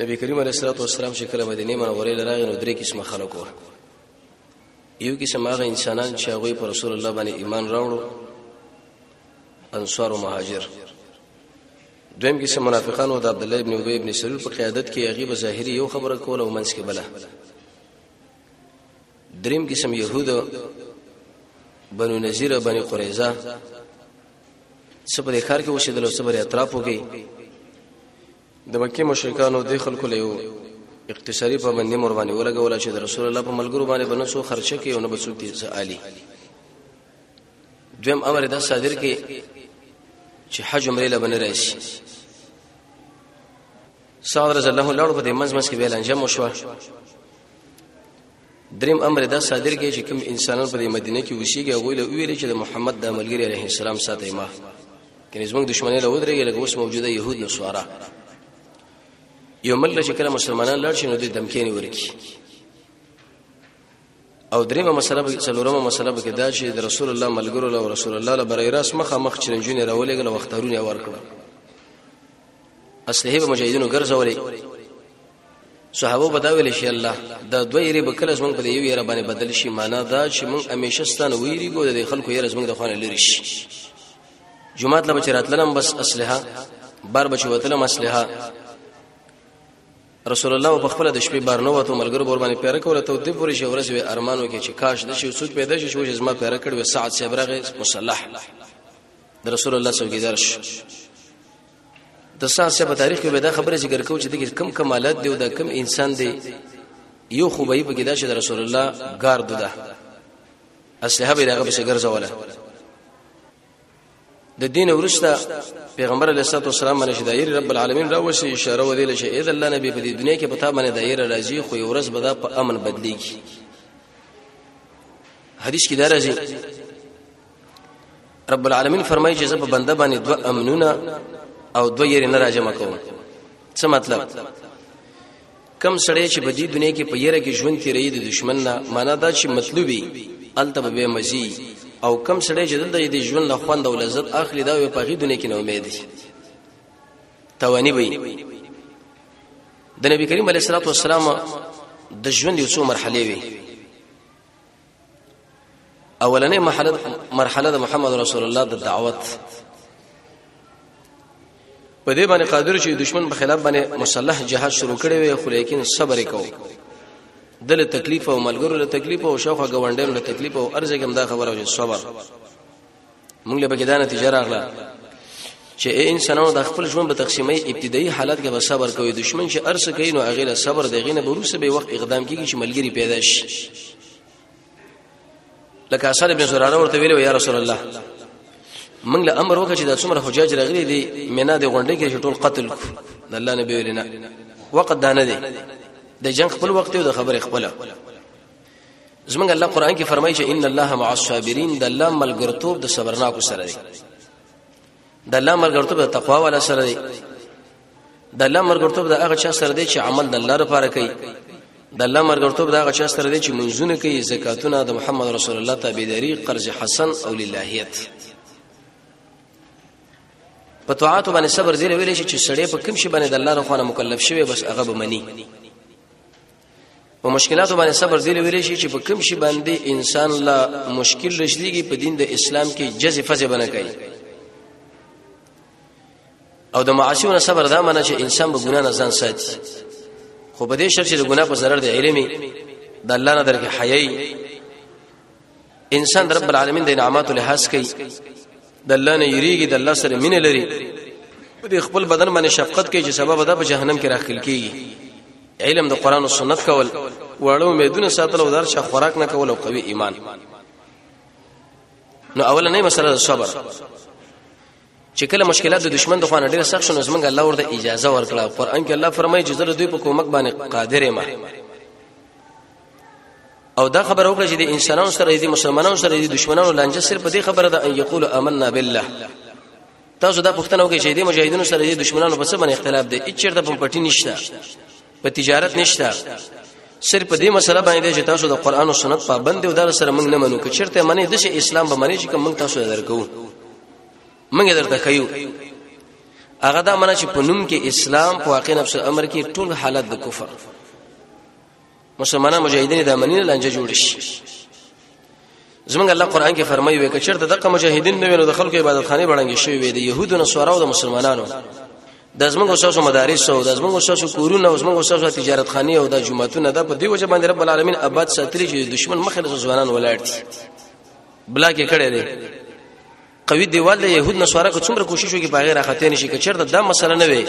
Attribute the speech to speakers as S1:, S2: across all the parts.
S1: نبی کریم علیه الصلاه والسلام چې کله مدینه منوره لراغی نو درې قسمه خلک وو یو قسم هغه انسانان چې هغه پر رسول الله باندې ایمان راوړو انصار او مهاجر دویم قسم منافقان او د عبد الله ابن ابي ابن سلول په قیادت کې هغه به ظاهري یو خبره کوله او منځ کې بل دریم قسم يهود بنو نذیر بنو قریظه سپه د کار کې وشیدل او سپه اطراف وکي د مکه مشرکانو د خلکو له یو اقتصادي پابندي مور باندې ولګول چې د رسول الله په ملګرو باندې بنسو خرچه کوي او نه بسوک دي عالی دویم امر د صادر کې چې حج عمره له بنه راشي صادر رضی الله لړ په دې مزمس کې ویل انجام وشو دریم امر دا صادر کړي چې کوم انسانان په مدینه کې وسیږي هغه له ویل چې د محمد د عملګری علیه السلام ساته ما کله زموږ دښمنه له ودرېږي لکه اوس موجوده يهود نو سوارا یو مل چې کله مسلمانان لړ شي نو د دمکېنی ورکی او دریمه مسله به څلورمه مسله به دا چې د رسول الله ملګرو له رسول الله له برای راس مخه مخ چرنجونه راولېګل وخترونه ورکړه اسلحه به مجاهدینو ګرځولې صحابه به دا ویل شي الله دا دوه یری به کله زمونږ په یو یره باندې بدل شي معنا دا چې مونږ همیشه ستانه ویریږو د خلکو یره زمونږ د خوانه لری شي جمعه ته بچراتلم بس اسلحه بار بچو وتلم اسلحه رسول الله په خپل د شپې بار نه وته ملګرو بور باندې پیره کوله ته د پوری شو ورځ به ارمانو کې چې کاش د شي سود پیدا شي شو چې زما پیره کړو ساعت صبرغه مصلح د رسول الله صلی الله علیه وسلم د سان سه په تاریخ کې به دا خبره ذکر کوو چې دغه کم کمالات دی او دا کم انسان دی یو خو به په کې دا چې رسول الله ګارد ده اصله به دغه بشه ګرځوله د دین ورسته پیغمبر علیه الصلاه والسلام باندې شدایر رب العالمین را وشي اشاره ودی لشه اې د الله نبی په دې دنیا کې پتا باندې دایر راځي خو یو ورځ به دا په امن بدلیږي حدیث کې دا راځي رب العالمین فرمایي چې زه په بنده باندې دوه امنونه او دوه یې نه راجمه کوم څه مطلب کم سړی چې په دې دنیا کې په یره کې ژوند تیرې د دشمن نه معنا دا چې مطلوبي الته به مزي او کم سړی چې دلته د ژوند له خوند او لذت اخلي دا په غي دنیا کې نه امید دي توانی وي د نبی کریم علیه الصلاه والسلام د ژوند یو څو مرحله وي اولنې مرحله مرحله د محمد رسول الله د دعوت په دې باندې قادر شي دشمن په خلاف باندې مسلح جهاد شروع کړي وي خو لیکن صبر وکاو دل تکلیف او ملګرو له تکلیف او شوخه گوندل له تکلیف او ارزګم دا خبره وي صبر موږ له بګی دا نتیجه راغله چې انسانانو د خپل ژوند په تقسیمي ابتدایي حالت کې به صبر کوي دشمن چې ارس کوي نو هغه له صبر د غینه بروسه به وخت اقدام کوي چې ملګری پیدا شي لکه اثر ابن زراره ورته ویلو یا رسول الله موږ له امر وکړه چې د څومره حجاج راغلي دي مینا د غونډې کې ټول قتل کو د الله نبی ویلنا وقت دانه دي د جنگ خپل وخت او د خبره خپل زمونږ الله قران کې فرمایي چې ان الله مع الصابرین د الله ملګرتوب د صبرناکو سره دی د الله ملګرتوب د تقوا والا سره دی د الله ملګرتوب د هغه چا سره دی چې عمل د الله لپاره کوي د الله ملګرتوب د هغه چا سره دی چې منځونه کوي زکاتونه د محمد رسول الله تابعداري قرض حسن او للهیت په طاعت باندې صبر زیره ویلې چې سړی په کوم شي باندې د الله رخوانه مکلف شوی بس هغه به مني په مشکلاتو باندې صبر دی ویل شي چې په کوم شي باندې انسان لا مشکل رسیدي په دین د اسلام کې جزې فزې بنه کوي او د معاشونه صبر دا معنی چې انسان به ګناه نه ځان ساتي خو په دې شرط چې د ګناه په ضرر د علمي د الله نه درکې حیاي انسان رب العالمین د انعاماتو لحاظ کوي د الله نه یریږي د الله سره مینه لري په دې خپل بدن باندې شفقت کوي چې سبب ده په جهنم کې راخل کیږي علم د قران او سنت کول وړو امیدونه ساتل او درشه خوراک نه کول او قوي ایمان نو اولنې مسله صبر چې کله مشکلات د دشمن د خوا نه ډېر سخت شونه زمونږ الله ورته اجازه ورکړه قرآن کې الله فرمایي چې زه دوی په کومک باندې قادر یم او دا خبره وکړه چې د انسانانو سره دي مسلمانانو سره دي دشمنانو لانجه صرف دې خبره ده ان یقول آمنا بالله تاسو دا پوښتنه وکړئ چې د مجاهدینو سره د دشمنانو په څه باندې اختلاف دی هیڅ چیرته په پټی نشته په تجارت نشته صرف دې مسله باندې چې تاسو د قران او سنت پابند او در سره موږ نه منو که چیرته منې د اسلام به منې چې کوم موږ تاسو درکو موږ درته خیو هغه دا منه چې په نوم کې اسلام په واقع نفس امر کې ټول حالت د کفر مسلمانان مجاهدین د منی لنجه جوړ شي زمونږ الله قران کې فرمایي وي کچر ته دغه مجاهدین نه وینو د خلکو عبادت خانه بړنګ شوی وي د يهودو نه سوراو د مسلمانانو د زمونږ اوساسو مدارس او د زمونږ اوساسو کورونه او زمونږ اوساسو تجارت خانه او د جمعتونه د په دی وجه باندې رب العالمین آباد ساتلی چې دشمن مخه د ځوانان ولاړ دي بلا کې کړي دي قوی دیوال د يهود نصارا کو څومره کوشش وکي په غیر اخته نشي کچر دا مسله نه وي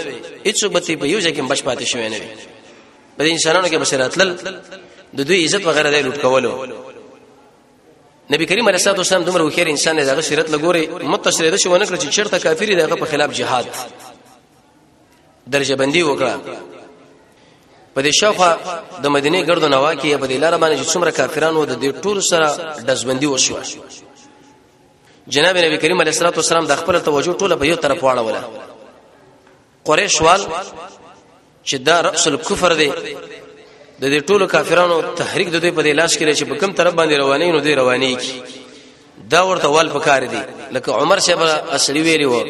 S1: هیڅ به په یو ځکه بچ پاتې شوی نه وي په انسانانو کې بشراتل د دوی عزت وغیرہ دی لوټ کولو نبی کریم علیه الصلاه والسلام دومره وخیر انسان دی دغه سیرت لګوري متصریه ده چې ونه کړ چې چرته کافری دغه په خلاف jihad درجه بندي وکړه په دې شاوخوا د مدینه ګردو نوا کې په دې لار باندې څومره کافرانو د دې ټول سره دزبندي وشو جناب نبی کریم علیه الصلاه والسلام د خپل توجه ټوله په یو طرف واړوله قریش وال چې دا رأس الكفر دی د دې ټولو کافرانو تحریک د دوی په لاس کې چې په کوم طرف باندې رواني نو دوی رواني کی دا ورته وال پکار دی لکه عمر صاحب اصلي ویلی وو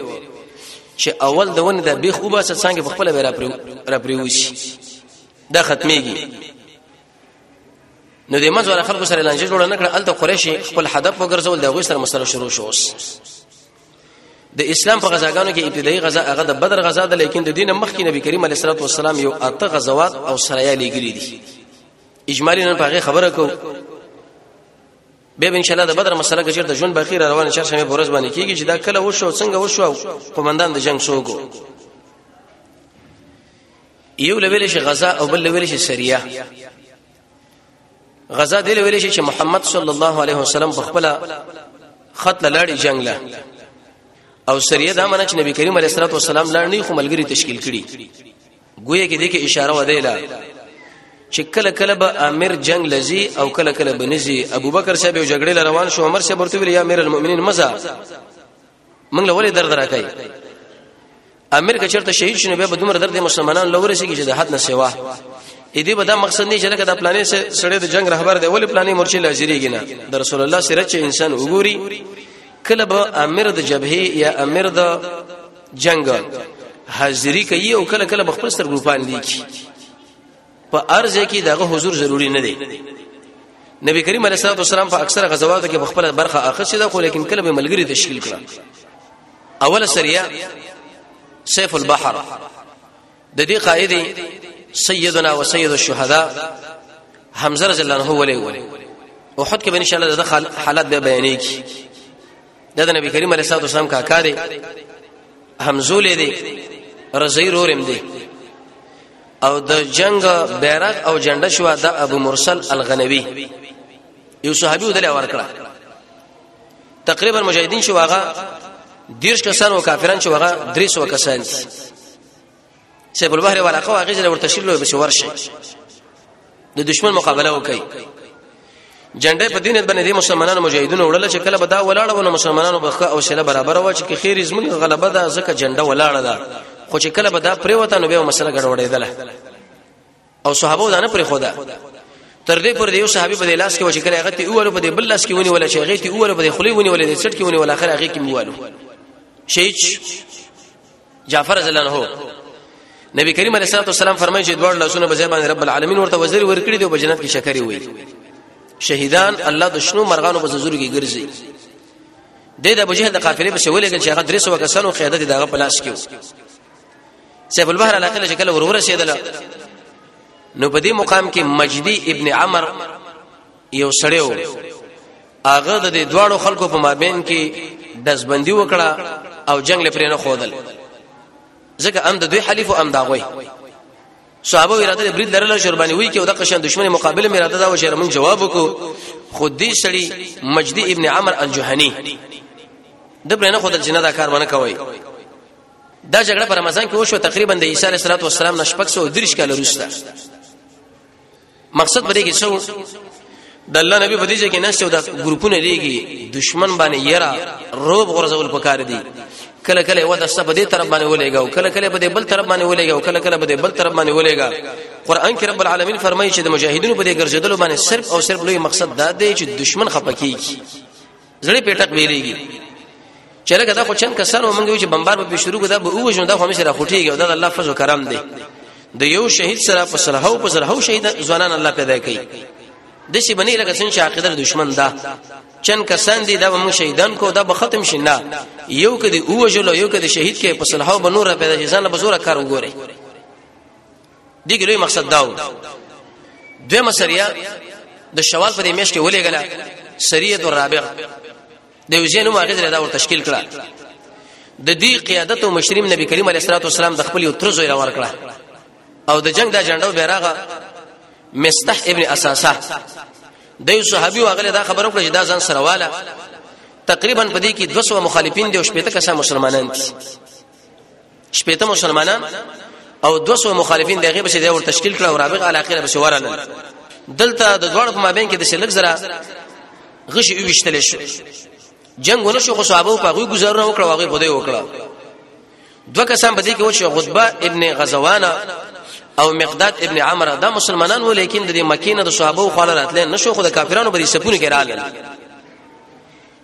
S1: چې اول د ونه د بیخ وباسه څنګه په خپل را پریوسی دا ختميږي نو د منځ ولا خلکو سره لانجه جوړه نه کړه الته قریشي خپل هدف وګرځول د غوي سره مسله شروع شو د اسلام په غزاګانو کې ابتدایي غزا هغه د بدر غزا ده لیکن د دین مخکې نبی کریم علیه الصلاه والسلام یو اته غزوات او سرایا لګیلي دي اجمالی نن په هغه خبره کو به ان شاء الله د بدر مسله کې چیرته جون باقی روان شهر شمه بورز باندې کیږي چې دا کله وشو څنګه وشو قومندان د جنگ شوګو یو لویل شي غزا او بل لویل شي سریه غزا دی لویل شي چې محمد صلی الله علیه وسلم په خپل خط لاړی جنگ لا او سریه دا منه چې نبی کریم علیه الصلاه والسلام لاړ نه خو ملګری تشکیل کړي ګویا کې دغه اشاره و دی لا چې کله کله به امیر جنگ لذي او کله کله بنزي ابوبکر صاحب یو جګړه روان شو عمر صاحب ورته ویل یا امیر المؤمنین مزه موږ له ولې درد راکای امیر که چرته شهید شنو به دومره درد مسلمانان لور شي چې د حد نه سوا اې دې به دا مقصد نه چې لکه د پلانې سره د جنگ رهبر دی ولې پلانې مورچې لازریږي نه د رسول الله سره چې انسان وګوري کله به امیر د جبهه یا امیر د جنگ حاضری کوي او کله کله بخپل سر ګروپان لیکي په ارز کې دغه حضور ضروری نه دی نبی کریم علیه الصلاه والسلام په اکثره غزواتو کې خپل برخه اخیسته ده خو لیکن کله به ملګری تشکیل کړه اوله سریه سیف البحر د دې قائد سیدنا و سید الشهدا حمزه رضی الله عنه ولې ولې او حد کې به ان شاء الله د حالات به بیانې کی د نبی کریم علیه الصلاه والسلام کا کاری حمزه لې دي رضی رورم دي او د جنگ بیرغ او جنډه شو د ابو مرسل الغنوی یو صحابي ودل ورکړه تقریبا مجاهدین شو هغه دیرش کسان او کافران شو هغه درې سو کسان دي سیف البحر ورقه واغې ورته شیلو به ورشي د دشمن مقابله وکړي جنډه په دینت باندې د مسلمانانو مجاهدونو وړل چې کله به دا ولاړ ونه مسلمانانو بخښه او شله برابر و چې خیر زمون غلبه ده ځکه جنډه ولاړ ده خو چې کله به دا پریوته نو به مسله ګډوډېدله او صحابه دا نه پرې خوده تر دې پر یو صحابي په لاس کې و چې کله هغه ته اوله په دې بل لاس کې ونی ولا چې هغه ته اوله په دې خلی ونی ولا دې سټ کې ونی ولا اخر هغه کې موالو شیچ جعفر رضی الله عنه نبی کریم علیه الصلاه والسلام فرمایي چې دوه لاسونه به ځبان رب العالمین ورته وزیر ورکړي دی په جنت کې شکرې وي شهیدان الله د شنو مرغانو په زور کې ګرځي د د بوجه د قافلې په شولې کې چې هغه درس وکسنو قیادت دغه پلاس کې سیف البحر علاقه له شکل ورور رسیدل نو په دې مقام کې مجدی ابن عمر یو سړی و هغه د دې دواړو خلکو په مابین کې دزبندي وکړه او جنگ لپاره نه خودل ځکه ام د دوی حلیف او ام دا غوي صحابه اراده برید لرله شربانی وی کې او د قشن دشمن مقابله مې اراده دا و شرمن جواب وکړو خود دې سړی مجدی ابن عمر الجهنی د برنه خود جنہ دا کار ونه کوي دا جګړه په رمضان کې وشو تقریبا د عیسی علیه السلام نشپک سو درش کال وروسته مقصد پرې کې شو د الله نبی په دې چې نشته دا ګروپونه لريږي دشمن باندې یرا روب غرزول پکار دي کله کله و د سب دې طرف باندې ولېګا او کله کله په دې بل طرف باندې ولېګا او کله کله په دې بل طرف باندې ولېګا قران کې رب العالمین فرمایي چې د مجاهدینو په دې ګرځېدلو باندې صرف او صرف لوی مقصد دا دی چې دشمن خپکیږي زړه په ټک ویلېږي چې لکه دا خو چن کسانو مونږ یو چې بمبار به شروع کړه به وښنو دا خو مې سره خټيږي او دا الله فضل کرم دی د یو شهید سره په سره هو په سره هو شهید ځوانان الله پیدا کوي د شي بنې لکه څنګه چې عقیده دشمن دا چن کسان دي دا مو شهیدان کو دا به ختم شنه یو کدي اوجلو یو کدي شهید کې په سره هو بنور پیدا ځان له بزوره کار وګوري دغه لوی مقصد داو دوه مسریه د شوال په دې میش کې ولې غلا سریه تو رابع د وزینو ماغه زره دا ور تشکیل کړه د دې قیادت او مشریم نبی کریم علیه الصلاه والسلام د خپل یو تر زوی راور کړه او د جنگ د جنډو بیرغه مستح ابن اساسه د یو صحابي واغله دا خبرو کړه چې دا ځان سره واله تقریبا په دې کې 200 مخالفین دي او شپږ کسان مسلمانان دي شپېته مسلمانان او 200 مخالفین دغه بشه دی ور تشکیل کړه او رابغ علاقه بشه ورانه دلته د دوړ په مابین کې د شلک زرا غشي ویشتل شو جنگ ونه شو خو صحابه په غوي گزارونه وکړه واغې بده وکړه دوه کسان بده کې وشو غضبه ابن غزوانه او مقداد ابن عمرو دا مسلمانان و لیکن د مکینه د صحابه خو راتل نشو خو د کافرانو بری سپونه کې رااله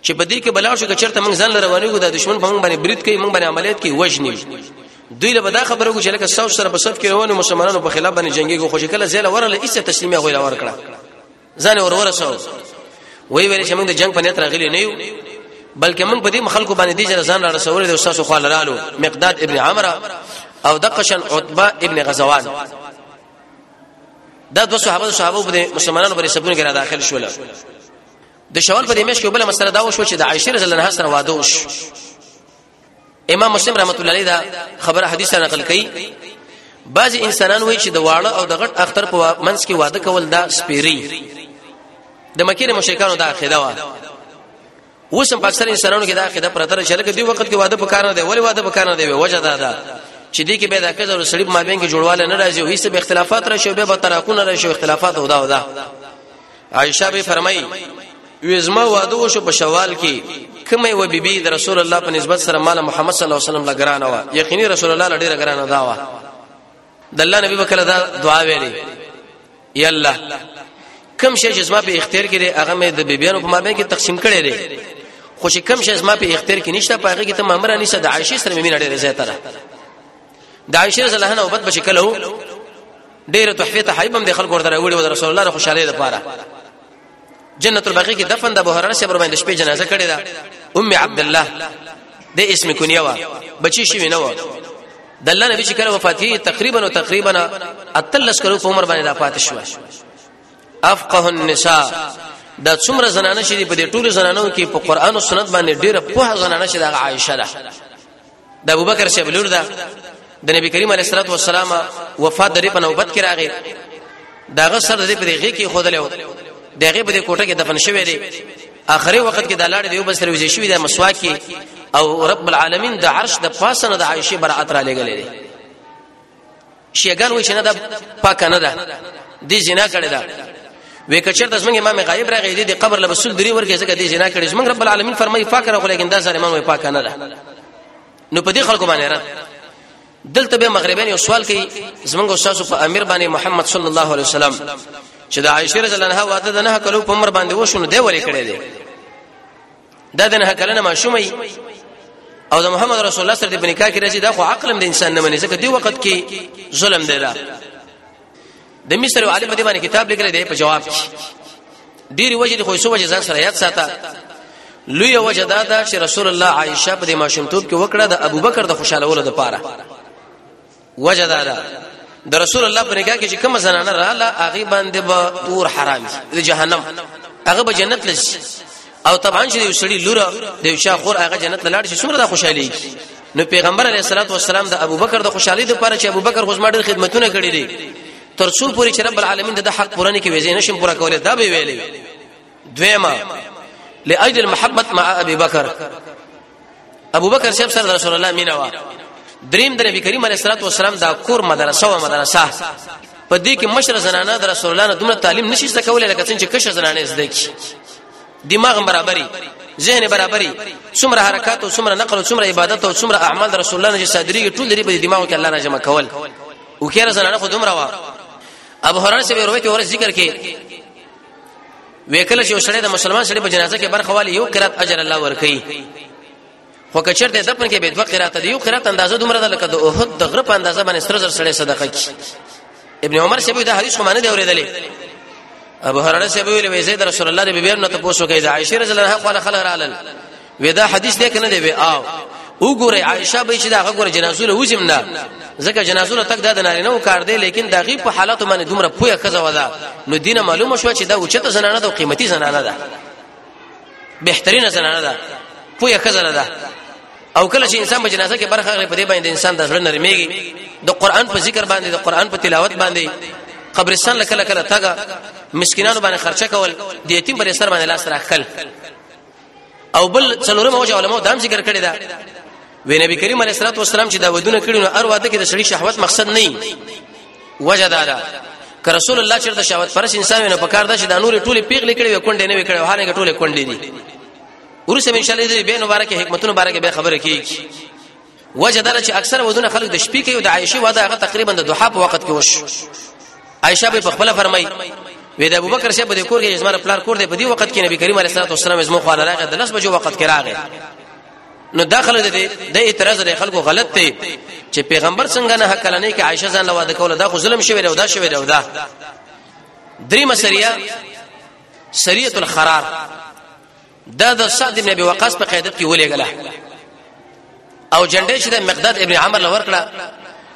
S1: چې په دې کې بلاو شو کچرته موږ ځان رواني کو د دشمن په موږ باندې برید کوي موږ باندې عملیات کوي وژني دوی له بدا خبرو کو چې لکه ساو سره په صف کې روانو مسلمانانو په خلاف باندې جنگي کو خوشی کله زیاله ورله ایسه تسلیمه غوړه ور کړه ځان ور ورسو وی ویل چې موږ د جنگ په نیت راغلي نه یو بلکې موږ په دې خلکو باندې دې ځان را رسول دي استاد خو لرالو مقداد ابن عمرو او دقشن عتبه ابن غزوان دا دو صحابه صحابه په مسلمانانو باندې سبونه کې را داخل شول د شوال په دې مېش کې بل مسله دا وشو چې د عائشه رضی الله عنها سره واده وشو امام مسلم رحمت الله علیه دا خبره حدیث نقل کړي بعض انسانان وایي چې د واړه او د غټ اختر په منځ کې واده کول دا سپيري د مکه د مشرکانو دا عقیده و اوس هم پاکستان انسانانو کې دا عقیده پرته چې لکه دی وخت کې واده پکاره دی ولی واده پکاره دی وجه دا ده چې دې کې به دا کزر سړي ما بین کې جوړواله نه راځي او هیڅ به اختلافات راشي به تراکونه راشي اختلافات ودا ودا عائشه به فرمایي وزما واده وشو په شوال کې کومه و بیبي د رسول الله په نسبت سره مال محمد صلی الله علیه وسلم لګرانه و یقیني رسول الله لډیره ګرانه دا و د الله نبی وکړه دا دعا ویلې یا الله کم شې جسمه په اختیار کې دی هغه مې د بیبيانو په مابین کې تقسیم کړي دي خو چې کم شې جسمه په اختیار کې نشته په هغه کې ته مامره نشته د عائشه سره مې نه ډېر زیاته ده د عائشه رضی الله عنها وبد بشکلو ډیره تحفه ته حیبم د خلکو ورته وړي ود رسول الله د خوشاله لپاره جنت البقیع کې دفن د ابو هرره صاحب باندې شپې جنازه کړې ده ام عبد الله د اسم کنیه وا بچی شوی نه و د الله نبی چې کله وفات کیږي تقریبا او تقریبا اتلس کلو په عمر باندې د فاتح شو افقه النساء دا څومره زنانه شې په دې ټولو زنانو کې په قران او سنت باندې ډېره په زنانه شې د عائشه ده د ابوبکر صاحب لور ده د نبی کریم علیه الصلاه والسلام وفات درې په نوبت کې راغی داغه سر دې په دې کې خود له دغه په دې کوټه کې دفن شوی دی اخري وخت کې د لاړې دی بس روزي شوی د مسواک کې او رب العالمین د عرش د پاسه نه د عائشه برائت را لګلې شیګان وای چې نه دا پاک نه ده دې زنا کړی دا وې کچر د زمنګ امام غایب راغی دې قبر له رسول دري ورګه ځکه دې زنا کړی زمنګ رب العالمین فرمایي پاک راغو لیکن دا ظالمان وای پاک نه ده نو په دې خلکو باندې را دلته به مغربین یو سوال کوي زمنګ استاد په امیر باندې محمد صلی الله علیه وسلم چې د عائشه رضی الله عنها واده د نه کلو په عمر باندې وشو نو دی ولې کړی دی دا د نه کلنه ماشوم ای او د محمد رسول الله سره د بنکا کې راځي دا خو عقلم د انسان نه مني ځکه دی وخت کې ظلم دی دا د مصر او عالم دی باندې کتاب لیکل دی په جواب کې ډیر وجه دی خو سو وجه ځان سره یاد ساته لوی وجه دا ده چې رسول الله عائشه په د ماشومتوب کې وکړه د ابوبکر د خوشاله ولود لپاره وجه دا ده د رسول الله په نکاح کې چې کوم زنانه رااله هغه باندې به تور حرام دي جهنم هغه به جنت لشي او طبعا چې یو سړی لور د یو شاه خور هغه جنت لاړ شي څومره خوشحالي نو پیغمبر علیه الصلاه والسلام د ابوبکر د خوشحالي لپاره چې ابوبکر خو زما ډېر خدمتونه کړې دي تر څو پوری چې رب العالمین د حق پوره نه کې وځي نشم پوره کولای دا به ویلې دویما لاجل محبت مع ابي بکر ابو بکر صاحب سره رسول الله مینا وا دریم د نبی کریم علیه الصلاه والسلام دا کور مدرسه او مدرسه په دې کې مشر زنانه د رسول الله دومره تعلیم نشي زده کولای لکه څنګه چې کشر زنانه زده کی دماغ برابرۍ ذهن برابرۍ څومره حرکت او څومره نقل او څومره عبادت او څومره اعمال د رسول الله نه صادري ټول لري په دماغ کې الله نه جمع کول او کېره زنانه خو دومره وا ابو هرره سره روایت اور ذکر کې وکړه چې وسړی د مسلمان سړي په جنازه کې برخه والی یو قرات اجر الله ورکړي خو کچرته د پن کې به دوه قرات دی یو قرات اندازه دومره ده لکه د اوحد د غره په اندازه باندې سره زر سړی صدقه کی ابن عمر شبوی دا حدیث کومه نه دی اورېدلې ابو هرره شبوی له زید رسول الله به بیر نه تاسو کې د عائشه رضی الله عنها خپل خلک رالل ودا حدیث دې کنه دی وی او وګوره عائشه به چې دا غوړ جنازو له وزم نه ځکه جنازو له تک د نارینه کار دی لیکن دا غي په حالت باندې دومره پوهه خزه ودا نو دینه معلومه شو چې دا اوچته زنانه ده او قیمتي زنانه ده بهترینه زنانه ده پوهه خزه ده او کله چې انسان په جنازه کې برخه غلي په دې باندې انسان د ځړن نرميږي د قران په ذکر باندې د قران په تلاوت باندې قبرستان لکه لکه تاګه مسکینانو باندې خرچه کول د یتیم پر سر باندې لاس راخل او بل څلورم وجه علماء دام ذکر کړی دا وی نبی کریم علیه الصلاه والسلام چې دا ودونه کړی نو ار واده کې د شړی شهوت مقصد نه وجه دا ده که رسول الله چې د شهوت پرس انسان نه پکار ده چې د نور ټوله پیغلې کړي وي کونډې نه وي کړي هغه ټوله کونډې دي ورسې ان شاء الله دې به مبارک حکمتونو مبارک به خبره کیږي وجه دا چې اکثر ودونه خلک د شپې کوي او د عائشه واده هغه تقریبا د دوحه په وخت کې وشو عائشه به خپل فرمایي وې د ابوبکر شه په دې کور کې زماره پلار کور دی په دې وخت کې نبی کریم علیه الصلاه والسلام زمو خو راغی د لس بجو وخت کې راغی نو داخله دې د اعتراض لري خلکو غلط دی چې پیغمبر څنګه نه حق لنی کې عائشه ځان له واده کوله دا خو ظلم شوی او دا شوی او دا درې مسریه سریه الخرار دا د سعد ابن ابي وقاص په قیادت کې ولېګله او جنډې چې د مقداد ابن عمر لور کړه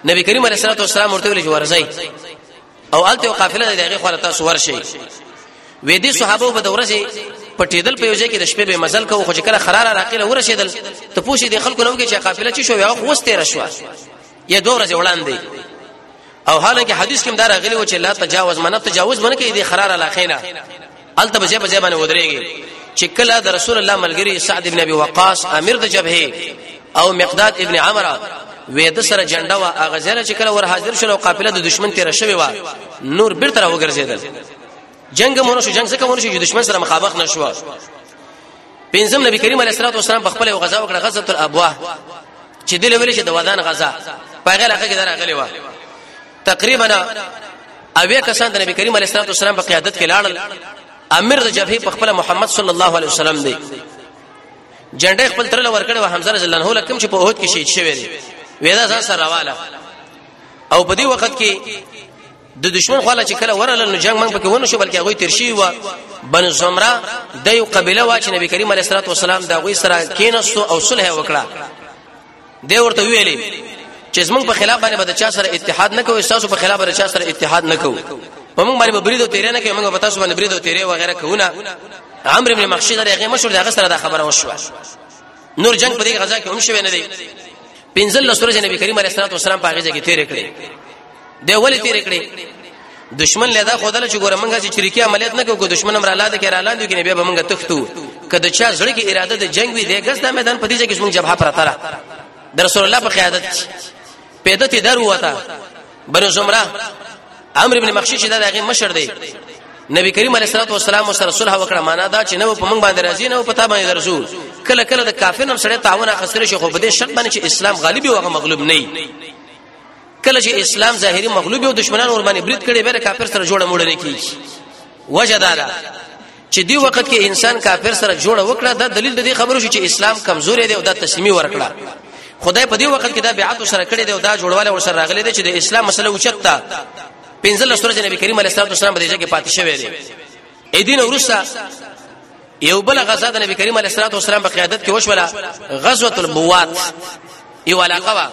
S1: نبی کریم علیه الصلاه والسلام ورته ویل چې ورځي او الته قافله د هغه خور تاسو ورشي وې دي صحابه په دورځي پټېدل په یوځای کې د شپې به مزل کوو خو چې کله خرار راقله ورشیدل ته پوښي د خلکو نو کې چې قافله چې شو یو خوسته رشوه یا دوه ورځې وړاندې او حالانکه حدیث کې دا راغلی و چې لا تجاوز منه تجاوز منه کې دې خرار علاقه نه الته بځه بځه باندې ودرېږي چې کله د رسول الله ملګری سعد ابن ابي وقاص امیر د جبهه او مقداد ابن عمره وې د سره جنډه وا اغه زره چې کله ور حاضر شول او قافله د دشمن تیر شوی و نور بیرته راوګرځیدل جنگ مونږ شو جنگ څخه مونږ شو دشمن سره مخامخ نشو پنځم نبی کریم علیه الصلاه والسلام په خپل غزا وکړه غزوه الابواه چې دل ویل چې د ودان غزا په هغه لخوا کې دراغلی و تقریبا اویا کسان د نبی کریم علیه الصلاه والسلام په قیادت کې لاړل امیر د جبهه په خپل محمد صلی الله علیه وسلم دی جنډه خپل تر لور کړو حمزه رضی الله عنه لکم چې په اوهد کې شهید شوی دی وېدا ځان سره راواله او په دې وخت کې د دشمن خلا چې کله ورل نو جنگ موږ پکې ونه شو بلکې هغه ترشي و بن زمرا د یو قبيله وا چې نبی کریم علیه الصلاه والسلام دا غوي سره کیناستو او صلح وکړه د ورته ویلې چې زمونږ په خلاف باندې بد چا سره اتحاد نه کوي تاسو په خلاف بد چا سره اتحاد نه کوي په موږ باندې برید او تیرې نه کوي موږ په تاسو باندې برید او تیرې و غیره کوونه عمرو ابن مخشید هغه مشهور دغه سره دا خبره وشوه نور جنگ په دې غزا کې هم شوه نه دی پنځل لسره نبی کریم علیه الصلاه والسلام په هغه ځای کې تیرې کړې دی ولې تیر کړی دشمن له دا خدای چې ګوره مونږه چې چریکي عملیات نه کوو دشمن امر الله دې کې را لاندې کې نه به مونږه تختو کله چې زړه کې اراده د جنگ وي د غز د میدان په دې ځای کې مونږ جبهه پرته را د رسول الله په قیادت پیدا ته درو وتا بنو زمرا امر ابن مخشش دا دغه مشر دی نبی کریم علیه الصلاه والسلام سره صلح وکړه معنا دا چې نو په موږ باندې راځي نو په تا باندې درځو کله کله د کافر نم سره تعاون اخستل شي خو په دې شرط باندې چې اسلام غالب وي او مغلوب نه کله چې اسلام ظاهري مغلوب او دشمنان ور باندې برید کړي به کافر سره جوړه موړه نه کیږي وجه دا ده چې دی وخت کې انسان کافر سره جوړه وکړه دا دلیل د دې خبرو شو چې اسلام کمزوري دی او دا تسلیمي ورکړه خدای په دې وخت کې دا بیعت سره کړی دی او دا جوړواله ور سره راغلی دی چې د اسلام مسله اوچتا پنځل سورج نبی کریم علیه السلام د اسلام په دې ځای کې پاتې شوی دی اې دین ورسره یو بل غزا د نبی کریم علیه الصلاه والسلام په قیادت کې وشوله غزوه البوات یو علاقه وا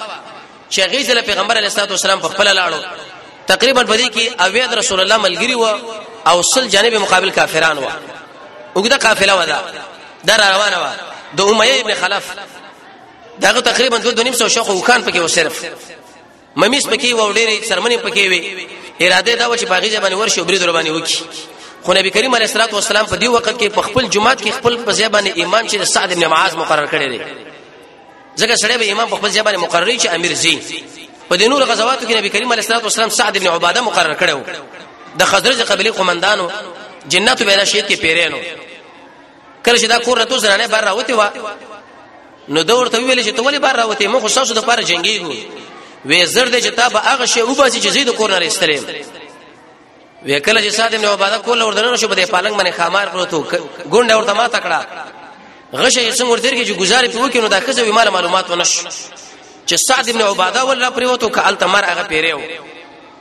S1: چې غیز له پیغمبر علیه الصلاه والسلام په خپل لاړو تقریبا په دې کې اوید رسول الله ملګری و او سل جانب مقابل کافران و وګدا قافله و دا دا روانه و د امیه ابن خلف داغه تقریبا 2.5 شوخ وکان پکې و صرف ممیز پکې و ډېرې سرمنې پکې وي اراده دا و چې باغی ځبانې ورشي برید ور باندې وکي خو نبی کریم علیه الصلاه والسلام په دې وخت کې په خپل جماعت کې خپل په ځای باندې امام چې سعد ابن معاذ مقرر کړی دی ځکه سړی به امام په خپل ځای باندې مقرر چې امیر زی په دې نور غزواتو کې نبی کریم علیه الصلاه والسلام سعد ابن عباده مقرر کړو د خزرج قبلی قومندانو جناتو به راشد کې پیرانو کله چې دا کور راتو زنانه بار راوتی و نو دا ورته ویل چې ته ولې بار راوتی مخ ساسو د پاره جنگيږو وې زر دې چې تا به هغه شی وباسي چې زید کور نه رسلم وې کله چې ساده نو عبادت کول وردن شو بده پالنګ باندې خامار پروتو ګونډه ورته ما تکړه غشه یې څنګه ورته کې چې گزارې په وکینو دا کزه وی مال معلومات ونش چې سعد ابن عباده ولا پریوتو کالته مر هغه پیریو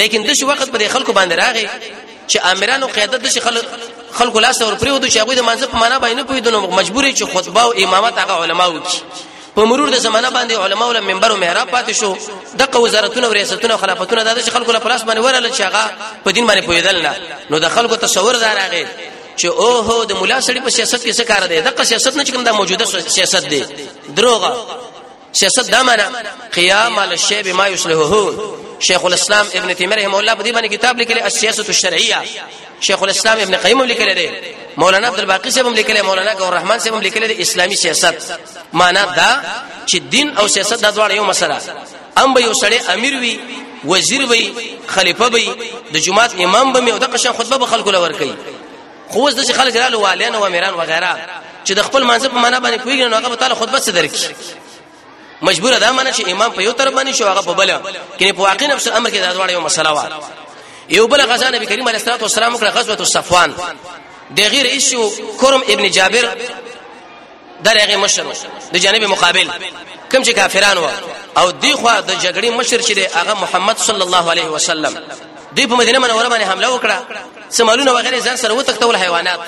S1: لیکن د شي وخت پر خلکو باندې راغی چې امیران او قیادت د شي خلک خلکو لاس ور پریو د شي هغه د منځ په معنا باندې پوي دنو مجبورې چې خطبه او امامت هغه علما وکړي په مرور د زمانہ باندې علما ول منبر او محراب پاتې شو دغه وزارتونه او ریاستونه او خلافتونه د شي خلکو له پلاس باندې ورل چې هغه په دین باندې پویدل نه نو د خلکو تصور دار هغه چې اوه د مولا سړي په سیاست کې څه کار دی دغه سیاست نه چې کوم د موجوده سیاست دی دروغه سیاست دا معنا قیام علی الشی بما یصلحه شیخ الاسلام ابن تیمیه رحمه الله په دې باندې کتاب لیکلی السیاست الشرعیه شیخ الاسلام ابن قیم لیکلی دی مولانا عبد الباقی صاحب هم لیکلی مولانا ګور رحمان صاحب هم لیکلی دی اسلامي سیاست معنا دا چې دین او سیاست د دواړو یو مسله ام به یو سړی امیر وي وزیر وي خلیفہ وي د جماعت امام به مې او د قشه خطبه به خلکو لور کوي خو اوس د خلک رالو والین او امیران وغیرہ چې د خپل منځ په معنا باندې کوی نو هغه تعالی خطبه څه درکې مجبور ده معنی چې امام په یو تر باندې شو هغه په بل کې په واقع نفس امر کې دا ډول یو مسله و یو بل غزا نبی کریم علیه الصلاه والسلام کړه غزوه الصفوان د غیر ایشو کرم ابن جابر درغه مشر د جانب مقابل کوم چې کافران و او دی خو د جګړې مشر چې هغه محمد صلی الله علیه وسلم دوی په مدینه منوره باندې حمله وکړه سمالونه وغیرہ ځان سره وتښتول حیوانات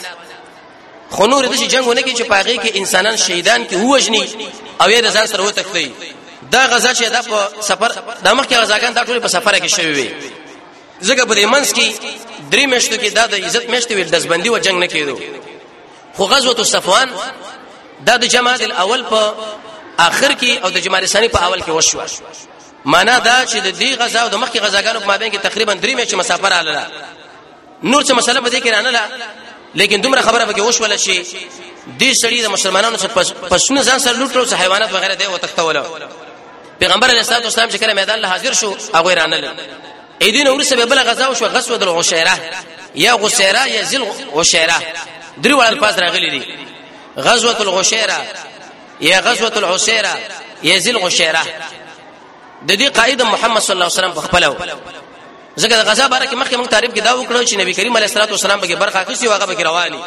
S1: خو نور د جنگونه کې چې پاغي کې انسانان شهیدان کې هوجني او یې ځان سره وتښتي دا غزا چې دا په سفر د مخ کې غزاګان دا ټول په سفر کې شوی وي ځکه په دې منځ کې درې مشتو کې دا د عزت مشتو ویل دزبندي و جنگ نه کېدو خو غزوه صفوان دا د جماد الاول په اخر کې او د جماد ثانی په اول کې وشو معنا دا چې د دې غزا او د مخکې غزاګانو په مابین کې تقریبا درې میاشتې مسافه رااله نور څه مسله به دې کې رانه لیکن دومره خبره به کې وشول شي دې سړي د مسلمانانو څخه پښونه ځان سره لوټ لوټ حیوانات وغیرہ دی او تختول پیغمبر علیه السلام چې کله میدان له حاضر شو هغه رانل ایدین ورسه به بل غزا او شو غزوه د عشیره یا غسیره یا ذل عشیره درې وړل پاس راغلي دي غزوه الغشیره یا غزوه العسیره یا ذل عشیره د دې قائد محمد صلی الله علیه وسلم په خپلو ځکه د غزا باره کې مخکې موږ تعریف کې دا وکړو چې نبی کریم علیه الصلاه والسلام به برخه اخیستي او هغه به رواني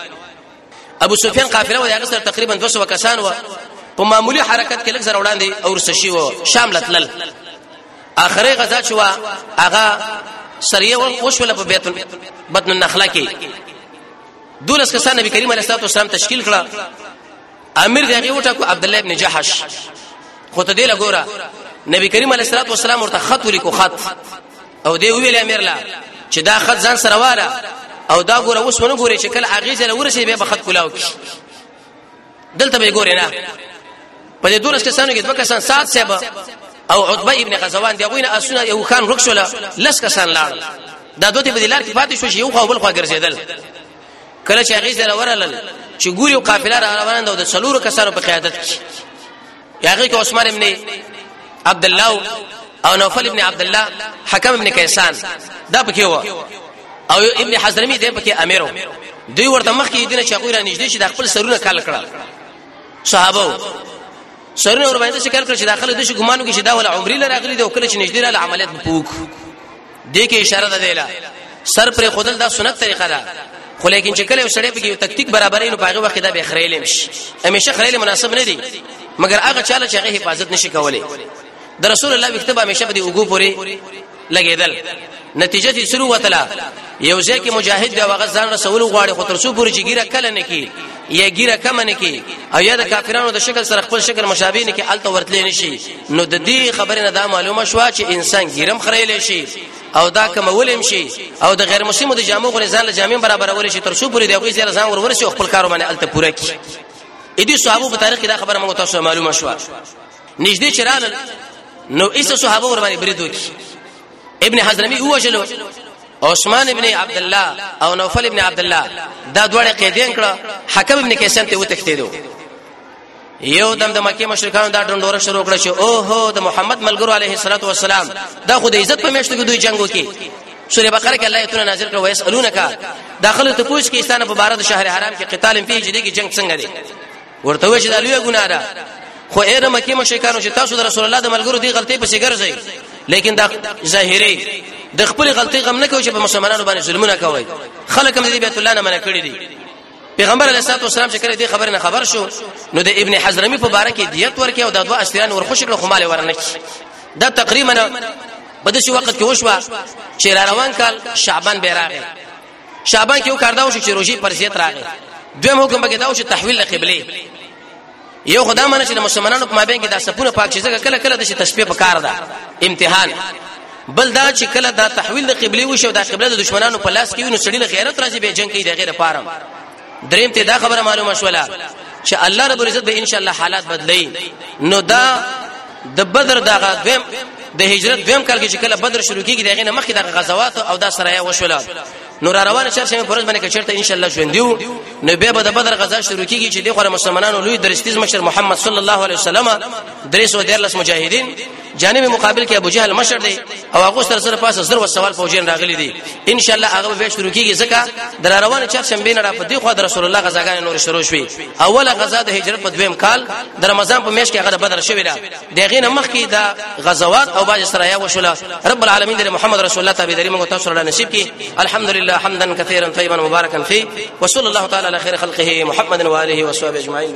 S1: ابو سفیان قافله و هغه سره تقریبا 200 کسان و په معمولی حرکت کې لږ سره وړاندې اور سشي و شام لتل اخري غزا چې وا هغه سریه و وشول په بیت بطن النخله کې دولس کسان نبی کریم علیه الصلاه والسلام تشکیل کړه امیر دغه وټه کو عبد الله ابن جحش خو ته دې لګورا نبی کریم علیه الصلاه والسلام ورته خط ولیکو خط او دی ویل امیر لا چې دا خط ځان سره واله او دا ګوره اوس ونه ګوره چې کله اغه ځله ورسې به خط کولاو کی دلته به ګوره نه په دې دورس کې سانو کې دوه کسان سات صاحب او عتبه ابن غزوان دی غوینه اسونه یو خان رخصله لس کسان لاړ دا دوی په دلار کې پاتې شو چې یو خو بل خو ګرځیدل کله چې هغه سره ورلل چې ګوري قافله را روانه ده د څلورو کسانو په قیادت کې هغه کې عثمان ابن عبد الله او نوفل ابن عبد الله حکم ابن کیسان دا پکې و او ابن حضرمی دې پکې امیرو دوی ورته مخکې دینه چې غوړه نږدې چې د خپل سرونه کال کړه صحابه سرونه ور باندې چې کال کړ چې داخله د شي ګمانو کې چې دا ول عمرې لراغلي دی او کله چې نږدې له عملیات پوک دې کې اشاره ده دیلا سر پر خودل دا سنت طریقه ده خو لیکن چې کله وسړې په یو تکتیک برابرې نو باغه وخت دا به خړېلې مش همیشه خړېلې مناسب نه دي مګر هغه چاله چې هغه حفاظت نشي کولای د رسول الله وکتب همیشه په دې وګو پورې لګېدل نتیجه دې شروع وتله یو ځکه مجاهد دی هغه ځان رسول غواړي خو تر څو پورې جګیره کله نه کی یا ګیره کم نه کی او یا د کافرانو د شکل سره خپل شکل مشابه نه کی الته ورتلې نشي نو د دې خبرې نه دا معلومه شو چې انسان ګیرم خړېلې شي او دا کمولم شي او د غیر مسلمو د جامو غو ځان له جامې برابرول شي تر څو پورې دغه ځای ځان ورور شي خپل کار باندې الته پوره کی اې دې صحابه په تاریخ کې دا خبره موږ تاسو معلومه شو نږدې چرال نو ایسه صحابه ور باندې بریدو کی ابن حضرمي ووجلو عثمان ابن عبد الله او نوفل ابن عبد الله دا دوړه قیدین کړه حکم ابن کیسان ته وتښتیدو یو دم د مکه مشرکان دا ډنډوره شروع کړ چې او هو د محمد ملګرو علیه الصلاۃ والسلام دا خو د عزت په میشت کې دوی جنگ وکي سوره بقره کې الله تعالی نازل کړ ويسالونک داخله ته پوښتنه کې استانه په بار د شهر حرام کې قتال په جدي کې جنگ څنګه دی ورته وی چې دا لوی ګناه ده خو اې د مکه مشرکانو چې تاسو د رسول الله د ملګرو دی غلطي پسې ګرځئ لیکن دا ظاهري د خپل غلطي غم نه کوي چې په مسلمانانو باندې ظلمونه کوي خلک هم دې بیت الله نه منع کړی دي پیغمبر علیه الصلاه والسلام چې کړه دې خبر نه خبر شو نو د ابن حضرمي په باره کې دیت ورکې او د دوه اسیران ورخوش کړه خو مال ورنه دا تقریبا په داسې وخت کې وشو چې روان کال شعبان بیراغه شعبان کې یو کار دا شو چې روزي پر زیات راغی دویم حکم به دا شو تحویل قبله یو خدای منه چې د مسلمانانو په مابین کې دا سپونه پاک شي ځکه کله کله د تشبیه په کار ده امتحان بل دا چې کله دا تحویل د قبله وشو دا قبله د دشمنانو په لاس کې وي نو سړی له غیرت راځي به جنگ کوي د غیر پاره دریم ته دا خبره معلومه شولا چې الله رب العزت به ان شاء الله حالات بدلی نو دا د بدر دغه دویم د هجرت دویم کال کې چې کله بدر شروع کیږي دغه نه مخکې د غزوات او د سرايا وشول نو را روانه چر شمه پرز باندې کچرته ان شاء الله ژوندیو نو به به د بدر غزا شروع کیږي چې د خور مسلمانانو لوی درستیز مشر محمد صلی الله علیه وسلم درې سو دیرلس مجاهدین جانب مقابل کې ابو جهل مشر دی او هغه سره سره پاسه زر و سوال فوجین راغلي دي ان شاء الله هغه به شروع کیږي ځکه در روان چا شنبه نه را په دی خو د رسول الله غزاګان نور شروع شوي اوله غزا د هجرت په دویم کال د رمضان په میاشت کې هغه بدر شوی دا دغه نه مخکې دا غزوات او باج سره یا وشله رب العالمین د محمد رسول الله تعالی دریم او تاسو را نصیب کی الحمدلله حمدا كثيرا طيبا مباركا فيه وصلى الله تعالى على خير خلقه محمد واله وصحبه اجمعين